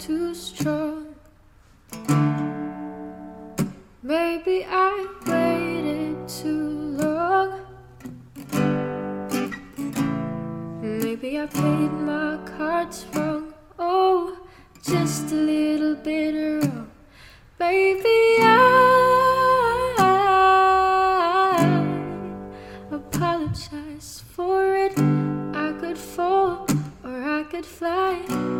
too strong. Maybe I waited too long. Maybe I played my cards wrong. Oh, just a little bit wrong. Maybe I apologize for it. I could fall or I could fly.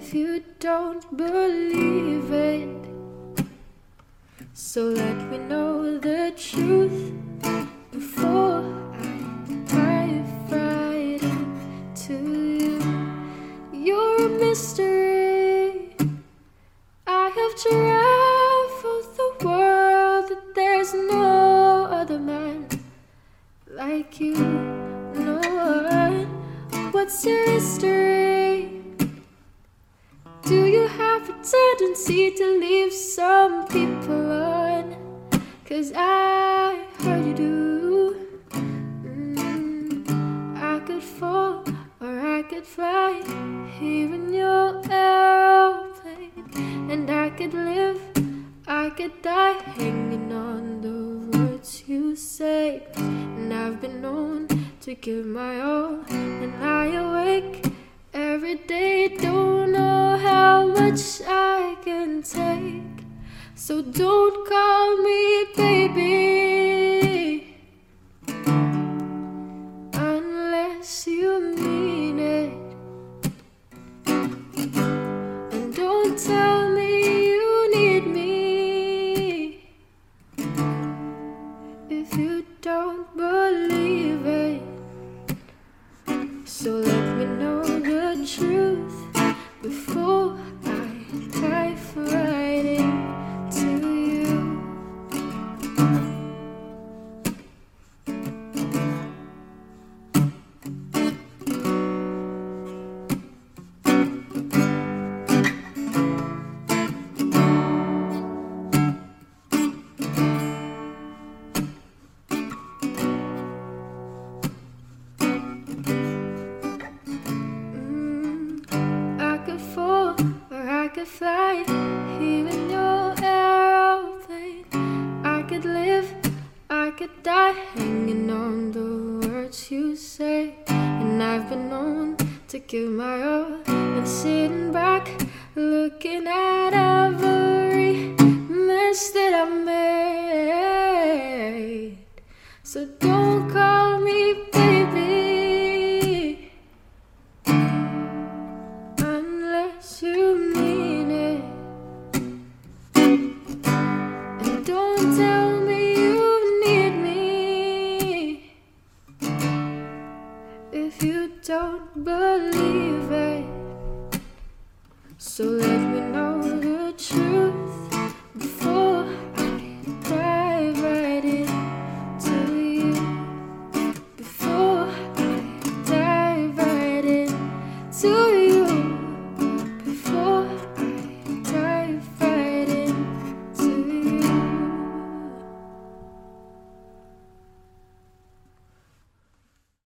if you don't believe it. So let me know the truth before I right into you. You're a mystery. I have traveled the world, but there's no other man like you. No one. What's your history? Tendency to leave some people on? Cause I heard you do. Mm, I could fall or I could fly here in your aeroplane. And I could live, I could die hanging on the words you say. And I've been known to give my all, and I awake every day. Don't know how much. So don't call me baby unless you mean it. And don't tell me you need me if you don't believe it. So could fly here in your aeroplane. I could live, I could die hanging on the words you say. And I've been known to give my all and sitting back, looking at every mess that I made. So don't So let me know